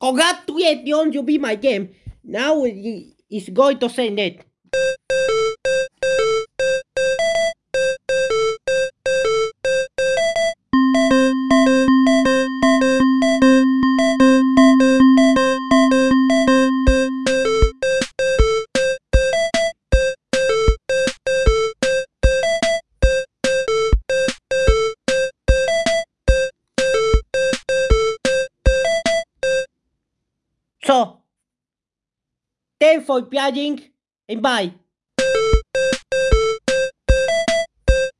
Congratulations, You'll be my game. Now it's going to say net. So, thanks for playing and bye.